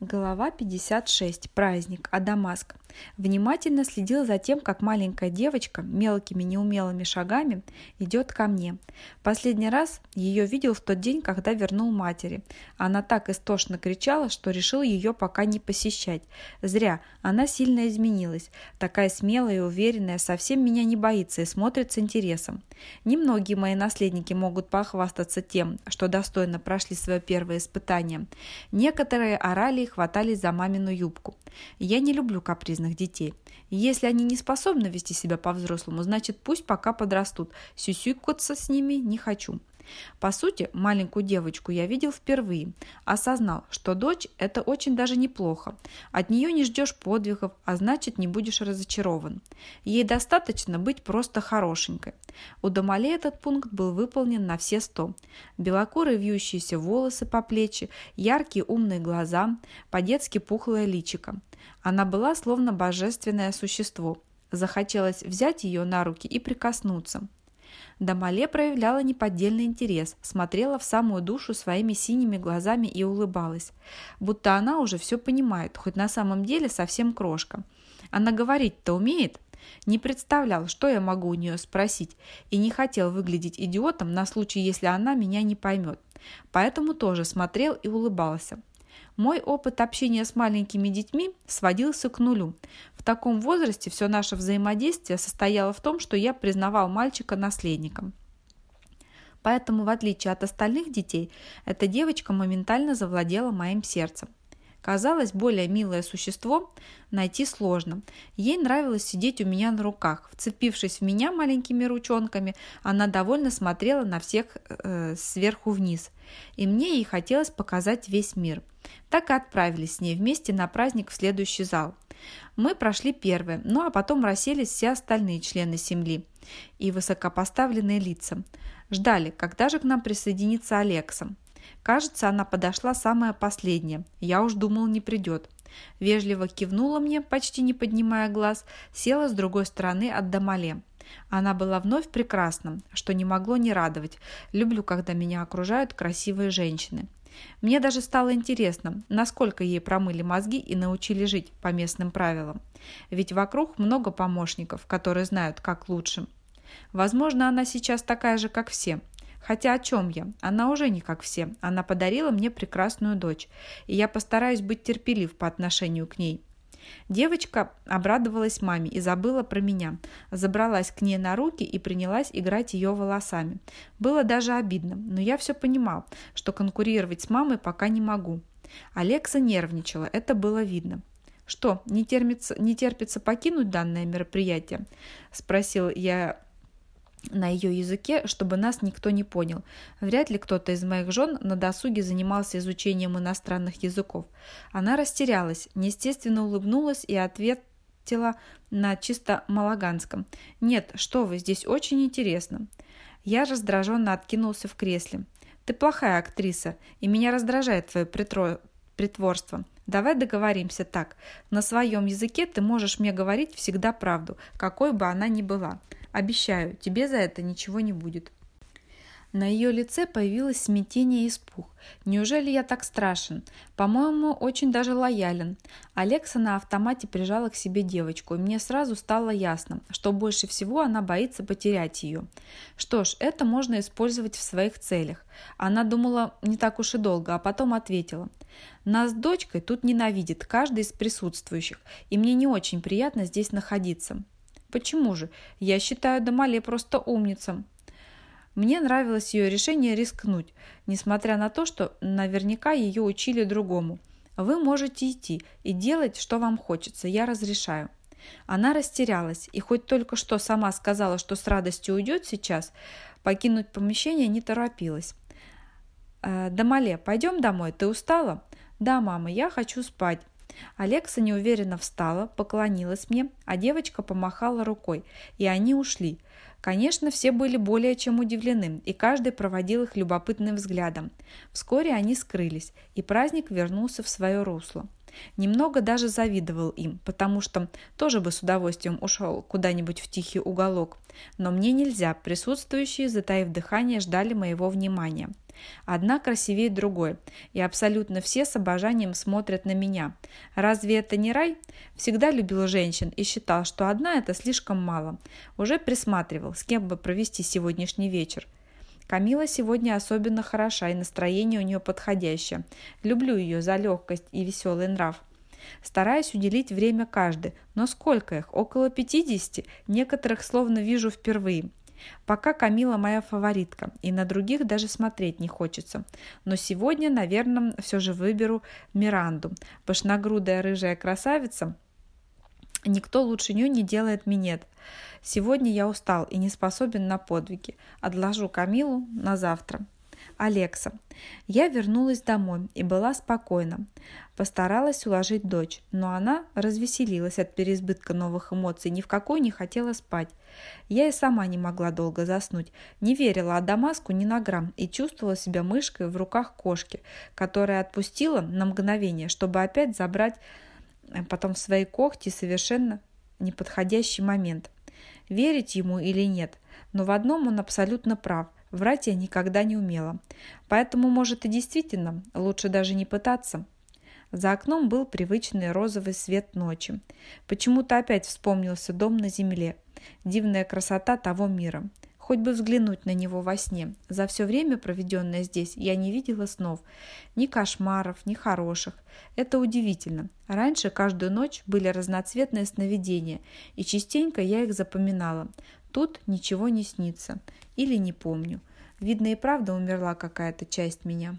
Глава 56. Праздник. Адамаск. Внимательно следил за тем, как маленькая девочка мелкими неумелыми шагами идет ко мне. Последний раз ее видел в тот день, когда вернул матери. Она так истошно кричала, что решил ее пока не посещать. Зря. Она сильно изменилась. Такая смелая и уверенная, совсем меня не боится и смотрит с интересом. Немногие мои наследники могут похвастаться тем, что достойно прошли свое первое испытание. Некоторые орали и хватались за мамину юбку. Я не люблю капризных детей. Если они не способны вести себя по-взрослому, значит пусть пока подрастут. Сюсюкаться с ними не хочу. По сути, маленькую девочку я видел впервые. Осознал, что дочь – это очень даже неплохо. От нее не ждешь подвигов, а значит не будешь разочарован. Ей достаточно быть просто хорошенькой. У Домале этот пункт был выполнен на все сто. Белокурые вьющиеся волосы по плечи, яркие умные глаза, по-детски пухлое личико. Она была словно божественное существо. Захотелось взять ее на руки и прикоснуться. Дамале проявляла неподдельный интерес, смотрела в самую душу своими синими глазами и улыбалась. Будто она уже все понимает, хоть на самом деле совсем крошка. Она говорить-то умеет? Не представлял, что я могу у нее спросить, и не хотел выглядеть идиотом на случай, если она меня не поймет. Поэтому тоже смотрел и улыбался. Мой опыт общения с маленькими детьми сводился к нулю. В таком возрасте все наше взаимодействие состояло в том, что я признавал мальчика наследником. Поэтому, в отличие от остальных детей, эта девочка моментально завладела моим сердцем. Казалось, более милое существо найти сложно. Ей нравилось сидеть у меня на руках. Вцепившись в меня маленькими ручонками, она довольно смотрела на всех э, сверху вниз. И мне ей хотелось показать весь мир. Так и отправились с ней вместе на праздник в следующий зал. Мы прошли первые, ну а потом расселись все остальные члены семьи и высокопоставленные лица. Ждали, когда же к нам присоединится Алекса. Кажется, она подошла самая последняя. Я уж думал, не придет. Вежливо кивнула мне, почти не поднимая глаз, села с другой стороны от Дамале. Она была вновь прекрасна, что не могло не радовать. Люблю, когда меня окружают красивые женщины. Мне даже стало интересно, насколько ей промыли мозги и научили жить по местным правилам. Ведь вокруг много помощников, которые знают, как лучше. Возможно, она сейчас такая же, как все, Хотя о чем я? Она уже не как все. Она подарила мне прекрасную дочь, и я постараюсь быть терпелив по отношению к ней. Девочка обрадовалась маме и забыла про меня. Забралась к ней на руки и принялась играть ее волосами. Было даже обидно, но я все понимал, что конкурировать с мамой пока не могу. Алекса нервничала, это было видно. «Что, не терпится, не терпится покинуть данное мероприятие?» – спросил я на ее языке, чтобы нас никто не понял. Вряд ли кто-то из моих жен на досуге занимался изучением иностранных языков. Она растерялась, неестественно улыбнулась и ответила на чисто малаганском. «Нет, что вы, здесь очень интересно». Я раздраженно откинулся в кресле. «Ты плохая актриса, и меня раздражает твое притро... притворство. Давай договоримся так. На своем языке ты можешь мне говорить всегда правду, какой бы она ни была. Обещаю, тебе за это ничего не будет. На ее лице появилось смятение и испуг. Неужели я так страшен? По-моему, очень даже лоялен. Алекса на автомате прижала к себе девочку, и мне сразу стало ясно, что больше всего она боится потерять ее. Что ж, это можно использовать в своих целях. Она думала не так уж и долго, а потом ответила. Нас с дочкой тут ненавидит каждый из присутствующих, и мне не очень приятно здесь находиться. Почему же? Я считаю Дамале просто умницем. Мне нравилось ее решение рискнуть, несмотря на то, что наверняка ее учили другому. Вы можете идти и делать, что вам хочется, я разрешаю. Она растерялась, и хоть только что сама сказала, что с радостью уйдет сейчас, покинуть помещение не торопилась. «Э, «Дамале, пойдем домой, ты устала?» «Да, мама, я хочу спать». Алекса неуверенно встала, поклонилась мне, а девочка помахала рукой, и они ушли. Конечно, все были более чем удивлены, и каждый проводил их любопытным взглядом. Вскоре они скрылись, и праздник вернулся в свое русло. Немного даже завидовал им, потому что тоже бы с удовольствием ушел куда-нибудь в тихий уголок. Но мне нельзя, присутствующие, затаив дыхание, ждали моего внимания. Одна красивее другой, и абсолютно все с обожанием смотрят на меня. Разве это не рай? Всегда любил женщин и считал, что одна это слишком мало. Уже присматривал, с кем бы провести сегодняшний вечер. Камила сегодня особенно хороша, и настроение у нее подходящее. Люблю ее за легкость и веселый нрав. Стараюсь уделить время каждой, но сколько их? Около 50. Некоторых словно вижу впервые. Пока Камила моя фаворитка, и на других даже смотреть не хочется. Но сегодня, наверное, все же выберу Миранду. Пышногрудая рыжая красавица Никто лучше нее не делает минет. Сегодня я устал и не способен на подвиги. Отложу Камилу на завтра. Алекса. Я вернулась домой и была спокойна. Постаралась уложить дочь, но она развеселилась от переизбытка новых эмоций, ни в какой не хотела спать. Я и сама не могла долго заснуть, не верила Адамаску ни на грамм и чувствовала себя мышкой в руках кошки, которая отпустила на мгновение, чтобы опять забрать потом в свои когти совершенно неподходящий момент. Верить ему или нет, но в одном он абсолютно прав. Врать я никогда не умела. Поэтому, может, и действительно, лучше даже не пытаться. За окном был привычный розовый свет ночи. Почему-то опять вспомнился дом на земле. Дивная красота того мира. Хоть бы взглянуть на него во сне. За все время, проведенное здесь, я не видела снов. Ни кошмаров, ни хороших. Это удивительно. Раньше каждую ночь были разноцветные сновидения, и частенько я их запоминала. Тут ничего не снится. Или не помню. Видно и правда умерла какая-то часть меня.